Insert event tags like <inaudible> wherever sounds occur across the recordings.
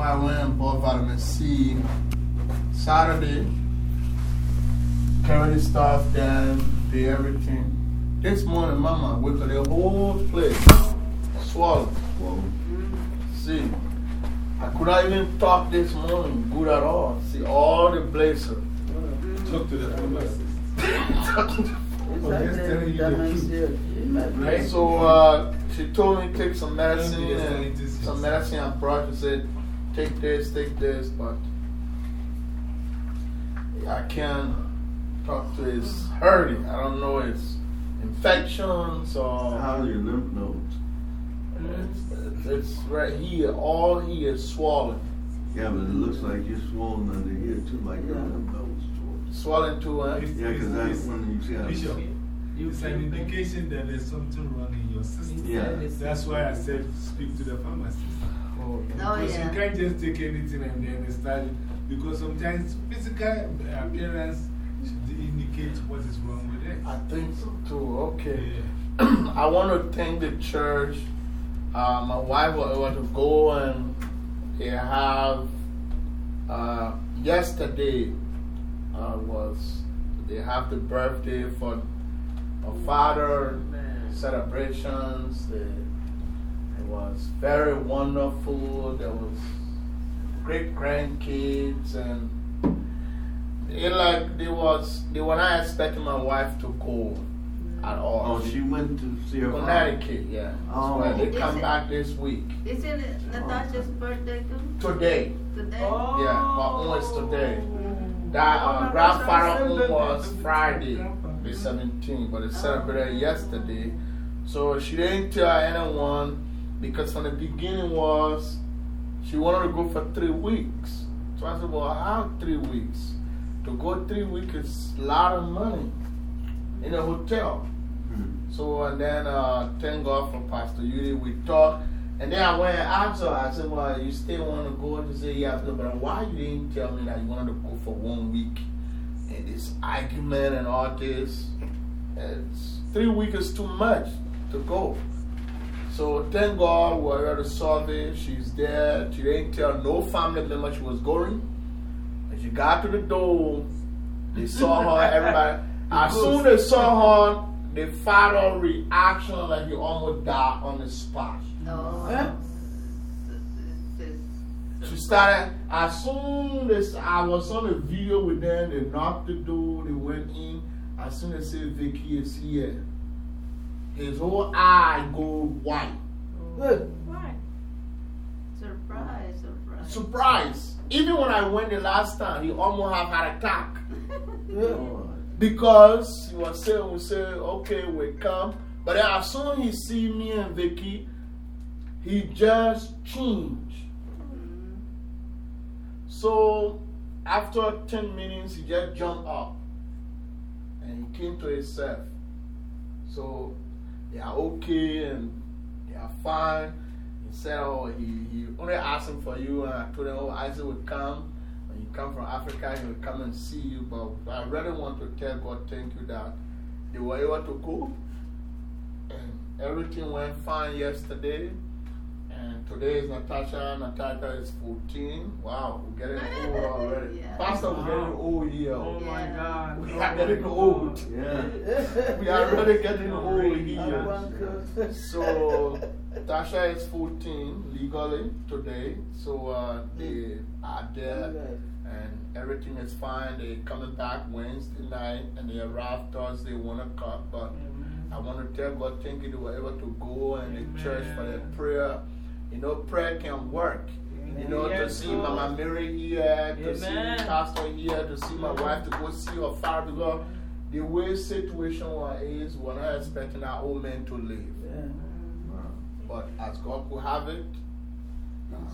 I went and bought vitamin C Saturday. Carry the stuff, then do everything. This morning, Mama, wake up the whole place swollen. See, I could not even talk this morning good at all. See, all the blazers. Talk to the pharmacist. <laughs> Right, so uh, she told me take some medicine and some medicine I brought. She said, take this, take this, but I can't talk to his hurting. I don't know his infections or. How are your lymph nodes? It's, it's right here. All here is swollen. Yeah, but it looks like you're swollen under here too, like your lymph nodes. Swollen too, huh? Yeah, because that's when you see how it's an indication that there's something wrong in your system. Yeah. That's why I said speak to the pharmacist. Oh, Because yeah. you can't just take anything and then start. Because sometimes physical appearance should indicate what is wrong with it. I think so too. Okay. Yeah. <clears throat> I want to thank the church. Uh, my wife was able to go and they have uh, yesterday uh, was they have the birthday for a father celebrations. They, it was very wonderful. There was great grandkids and it like they was they were not expecting my wife to go at all. Oh, she went to see her father. Connecticut, yeah. Oh. Well, they come it- back this week. Isn't it Natasha's birthday too? Today. Today? Yeah, my own is today. That uh, grandfather own was Friday, the 17th, but they celebrated yesterday. So she didn't tell anyone because from the beginning was she wanted to go for three weeks. So I said, well, how three weeks? To go three weeks is a lot of money in a hotel. Hmm. So, and then uh, thank God for Pastor Yuri. We talked. And then I went her, I said, Well, you still want to go? And she said, Yeah, but why you didn't tell me that you wanted to go for one week? And this argument and all this. It's, three weeks is too much to go. So thank God we were able to solve it. She's there. She didn't tell no family member she was going. And she got to the door. They saw her, <laughs> everybody. As soon as they saw her, the father reaction like he almost died on the spot. No. Eh? Huh? She started, as soon as I was on the video with them, they knocked the door, they went in. As soon as they said Vicky is here, his whole eye go white. Oh, right. Surprise, surprise. Surprise. Even when I went the last time, he almost have had attack. <laughs> Lord. Because he was saying, we say, okay, we come. But then as soon as he see me and Vicky, he just changed. Hmm. So after 10 minutes, he just jumped up and he came to himself. So they are okay and they are fine. He said, Oh, he, he only asked him for you. And I told him, Oh, Isaac would come. When you come from Africa, he will come and see you. But I really want to tell God, thank you that they were able to go. And everything went fine yesterday. And today is Natasha. Natasha is 14. Wow, we're getting <laughs> old already. Yeah. Pastor, we're getting old here. Oh my God. We are getting old. Yeah. We are really getting old here. So, Tasha is 14 legally today. So, uh, they are there and everything is fine. They're coming back Wednesday night and they arrive Thursday, 1 o'clock. But I want to tell God, thank you they were able to go and the church for their prayer. You know, prayer can work. You know, to Yes, see Lord. Mama Mary here, to see Pastor here, to see my wife, to go see her father. Because the way situation was is, we're not expecting our old man to live. But as God could have it,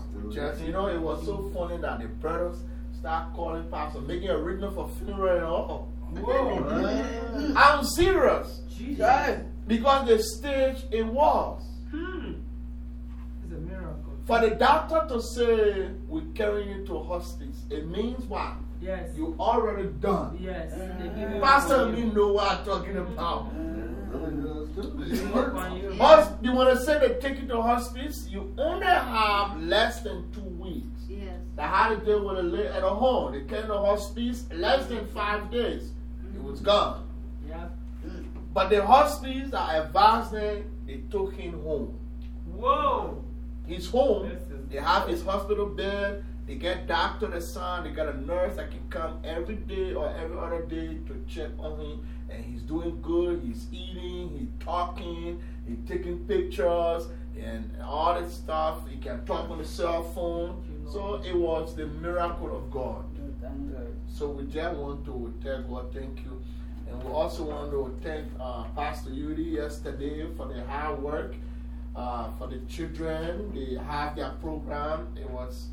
Still just, you know, it was so funny that the brothers start calling Pastor, making a arrangement for funeral and all. Whoa. <laughs> I'm serious. Jesus. Because the stage it was. Hmm. It's a miracle. For the doctor to say, we're carrying you to hospice, it means what? Yes. You already done. Yes. They give you mm. Pastor one me know what I'm talking about. One year. Hos- you want to say they take you to hospice? You only have less than two weeks. Yes. They had to deal with a lady at a home. They came to hospice less than five days. It was gone. Yeah. But the hospice, I advised them, they took him home. Whoa. He's home. They have his hospital bed. They get doctor assigned. They got a nurse that can come every day or every other day to check on him. And he's doing good. He's eating. He's talking. He's taking pictures and all that stuff. He can talk on the cell phone. So it was the miracle of God. God. So we just want to tell God thank you. And we also want to thank uh, Pastor Yuri yesterday for the hard work uh, for the children. They have their program. It was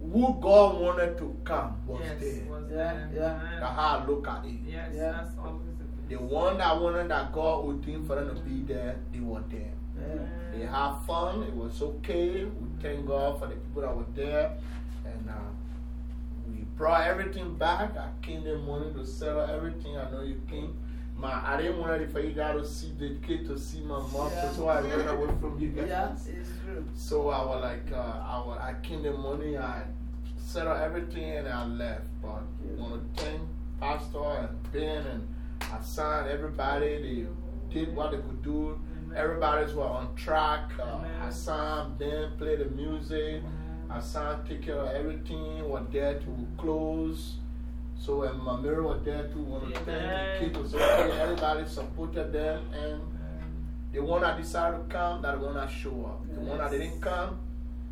who God wanted to come was Yes. there. Was Yeah, there. yeah. That's Uh-huh. how I look at it. Yes. Yeah. That's always the The one that wanted that God would think for them to be there, they were there. Yeah. They had fun. It was okay. We thank God for the people that were there. And uh, we brought everything back. I came this morning to settle everything. I know you came. My, I didn't want it for you guys to see the kid to see my mom. Yeah. So I ran away from you guys. Yeah, it's true. So I was like, uh, I, was, I came the money, I settled everything, and I left. But I want to thank Pastor and Ben and Hassan, everybody. They did what they could do. Everybody's were on track. Uh, Amen. Hassan, Ben played the music. Hassan take care of everything. Was there to close. So when Mamira was there too, want to thank the Amen. kids. Was okay. Everybody supported them and. The one that decided to come, that one that show up. The one that didn't come,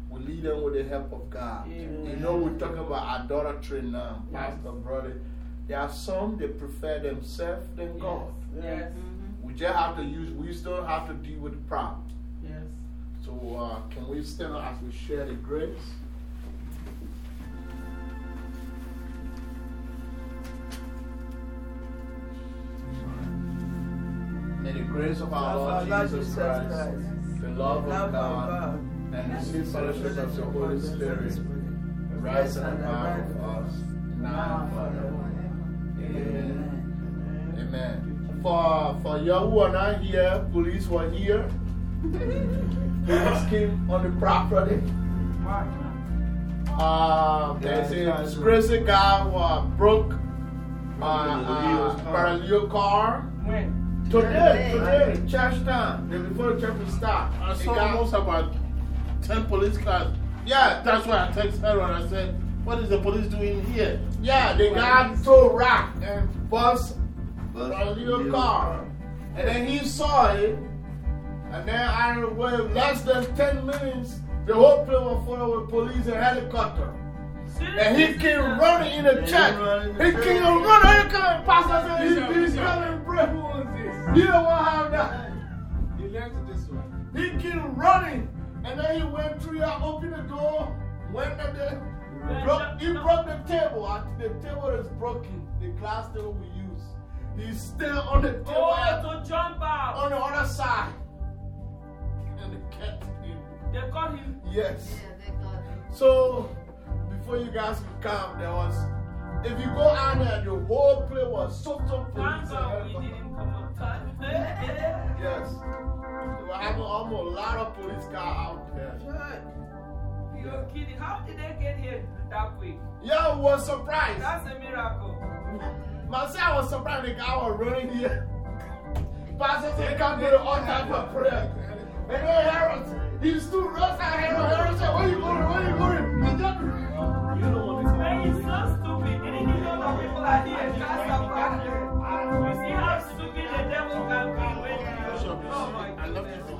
we lead them with the help of God. Amen. You know, we're talking about idolatry now, Pastor, brother. There are some that prefer themselves than God. Yes. We just have to use wisdom, have to deal with the problem. Yes. So, uh, can we stand up as we share the grace? May the grace of our Of Lord Jesus Christ, the love Love of of God, God. and the sweet fellowship of the Holy Spirit rise and abide with us now and forever. Amen. Amen. For, for you who are not here, police were here. police came on the property. Uh, there's a disgraced guy who uh, broke uh, uh, parallel car. When? Today, today, church time, before the church will start. I A saw guy- almost about 10 police cars. Yeah, That's why I texted her and I said, What is the police doing here? yeah, they got threw rock and bust Bust a little the car. And then he saw it. And then I don't less than 10 minutes, the whole place was full with police and helicopter. And he came running in the church. He came running, he came, Pastor said, he- he's coming, bro. Who was this? You don't want to have that. You learned this one. He came running. And then he went through here, opened the door, went up there. Broke, he broke the table. The table is broken. The glass table we use. He's still on the table Oh, to jump out. on the other side. And they kept him. They caught him. Yes. Yeah, they got him. So, before you guys could come, there was, if you go out there, and your whole place was soaked up Thank police. God and we everybody. didn't come on time. <laughs> Yes. They were having almost a lot of police cars out there. You're kidding. How did they get here that quick? Yeah, we was surprised. That's a miracle. <laughs> Myself, I was surprised the guy was running here. <laughs> Pastor said, can't go to all time of prayer. And then Harold, he stood right side Harold. Harold said, Where you going? Where you going? You don't want to Man, he's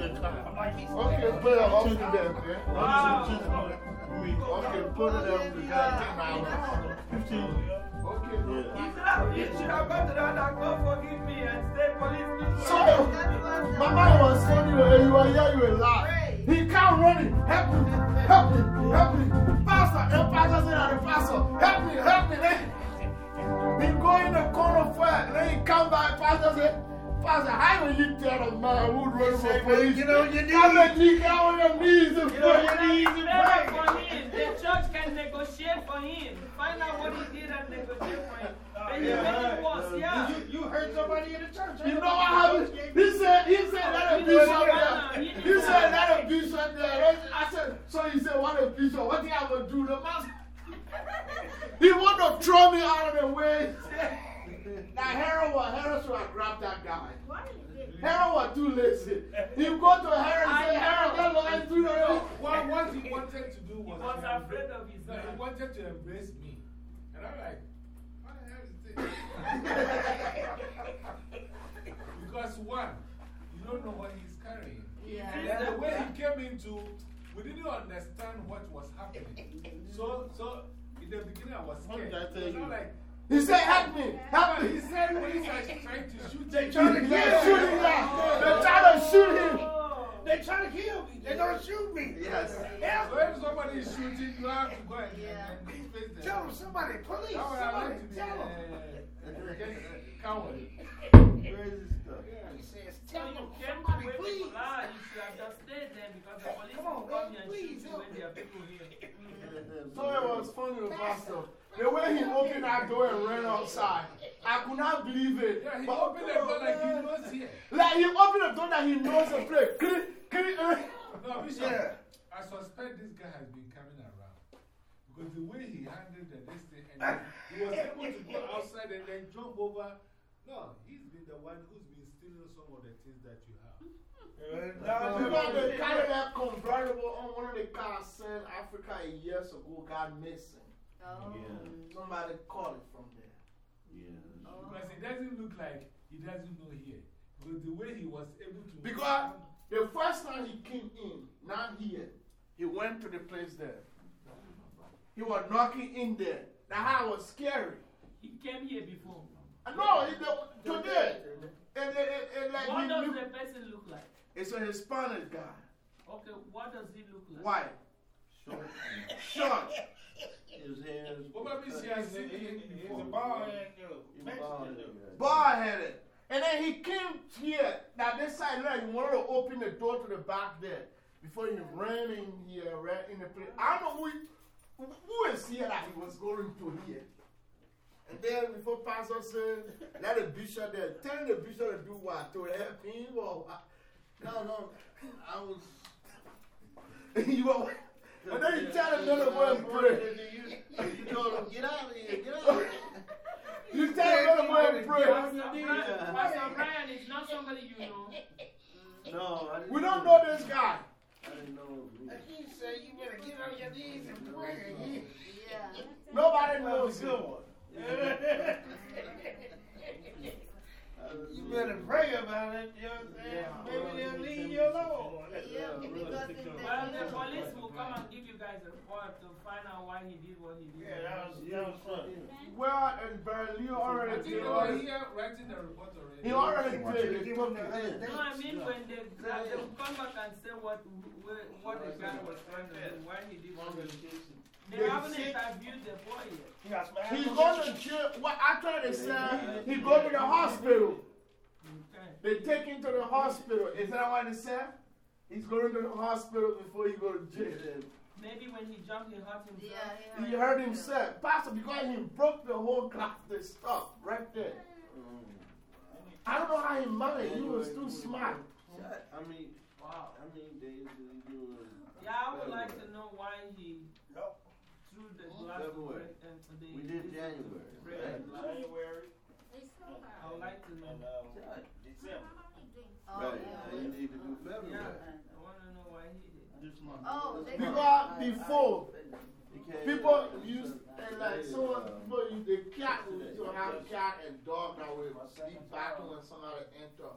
okay, put it up to them. Okay, put it them. 15. Okay. You you to that and God forgive me and stay police. So, mind was funny when you were here, you were laughing. He come running, help me, help me, help me. Pastor, and Pastor the pastor, help me, help me. He go in the corner and then he come back, Pastor said, Pastor, how will you tell a man who's running for police? "Get on your Come knees." and kneel down on your knees and Get on your pray. knees and Pray pray. for him. The church can negotiate for him. Find out what he did and negotiate for him. Then you make it worse, yeah. You, you hurt somebody in the church. You know what happened? He said, he said, let a bishop there. He said, let a bishop there. I said, so he said, what a bishop? What think I going to do? The man, he want to throw me out of the way. <laughs> Now, Harold, was- Harold should have grabbed that guy. Why is it? Harold was too lazy. He go to Harold and say, Harold, get lawyer through the What, what he wanted to do He was. was to embrace- afraid of his No, he wanted to embrace me. And I'm like, what the hell is this? <laughs> because one, you don't know what he's carrying. Yeah. And then the way he came into, we didn't understand what was happening. So, so in the beginning, I was What scared. did I tell Because I'm you? like, He said, help me, help but he me. said police are trying to shoot They you. trying to They're kill shooting me. him. They're trying to shoot him. They trying to kill me. They gonna shoot me. Yes. So if somebody is shooting, you have to go and, Yeah. and, and face them. Tell them somebody, police. That's what I Somebody, like to tell them. Uh, just coward. Crazy stuff. He says, tell you them somebody, please. people you should have just stayed there because the police Come on, will come man, here and please shoot you help when there are people here. So it was funny to Pastor. The way he opened that door and ran outside, I could not believe it. Yeah, he But- opened the door like he knows here. Like he opened the door that he knows the place. Click, click, uh. No, Bishop, Yeah. I suspect this guy has been coming around. Because the way he handled the, this thing, and he was able to go outside and then jump over. No, he's been the one who's been stealing some of the things that you have. Because they carried that convertible on one of the cars sent Africa years ago got missing. Oh. Somebody called it from there. Yeah. Oh. Because it doesn't look like he doesn't know here. Because the way he was able to. Because the first time he came in, not here, he went to the place there. He was knocking in there. That how was scary. He came here before. No, he, the, today. And, and, and, and like What he does knew- the person look like? it's a Hispanic guy. Okay, what does he look like? White. Short. Short. His hands. Probably she has seen him He's before. a bald head He's dude. bald Mexican headed dude. Bald headed. And then he came here. Now this side, like, he wanted to open the door to the back there. Before he ran in here, ran in the place. I don't know who, who is here that he was going to here. And then before Pastor said, let the bishop there, tell the bishop to do what? To help him or what? No, no. I was. <laughs> you were, and then he tell him not to pray. You told him, get out of here, get out of here. You tell him not to go and pray. Pastor Brian, Pastor Brian is not somebody you know. No, I didn't We don't know this guy. I didn't know. He said you better get on your knees and pray. Yeah. Nobody knows him. <laughs> good. You better pray about it, you know what I'm saying? Maybe they'll leave you alone. Yeah, because Well, the police will come and give you guys a report to find out why he did what he did. Yeah, that was, that was funny. Well, and Berlin already I think did. you are here writing the report already. He already want you to did. give He him took the it. No, I mean when they, they come back and say what, what the guy was trying to do, why he did what he did. They haven't interviewed the boy yet. You got He apples? go to jail. What I tried to say, he go to the hospital. They take him to the hospital. Is that what they said? He's going to the hospital before he go to jail. Maybe when he jumped, he hurt himself. Yeah, He hurt, him say, Pastor, because he broke the whole glass, the stuff right there. I don't know how he managed. He was too smart. I mean, Wow. I mean, they, they do Yeah, I would like to know why he threw the glass to February. break and the. We did January. right? the glass. January I would like to know. and uh, December. Oh, Right, yeah. you need to do February. Yeah, I want to know why he did. This month. Oh, they Because before, people used, and like some of the people, use the cat, we used to have cat and dog that would be backing when somebody enter.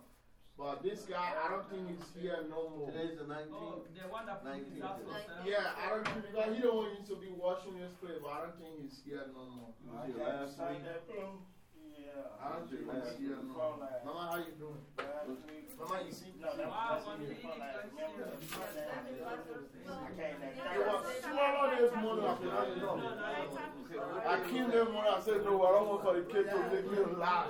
But this guy, I don't think he's here no more. Today's the Oh, 19th. the one that put his house for sale? Yeah, I don't think, because he don't want you to be washing his plate, but I don't think he's here no more. He was here last Sign week. that blue. Yeah. I don't think he's here no more. Mama, how you doing? Mama, you see? No, that was one this day year. he got Remember? serious. I came that It was Thursday. smaller this morning. I said, I don't No, know. no, it's- I came there morning, I said, no, I don't want for the kids to make me I laugh.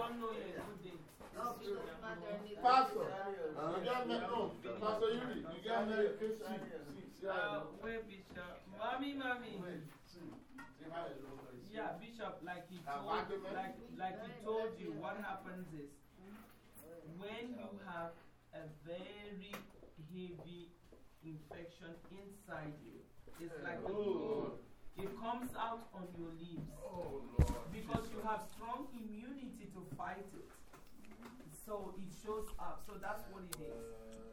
Pastor, visit. you got me, no, Pastor Yuri, you got me, see, see, see, Uh, how where Bishop? Mommy, mommy. Wait, see, see how it looks like. Yeah, Bishop, like he Uh, told, like, like he told you, what happens is when you have a very heavy infection inside you, it's like a Oh. it comes out on your leaves Oh, Lord. because you have strong immunity to fight it. So it shows up. So that's what it is.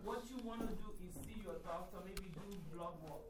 What you want to do is see your doctor, maybe do blood work.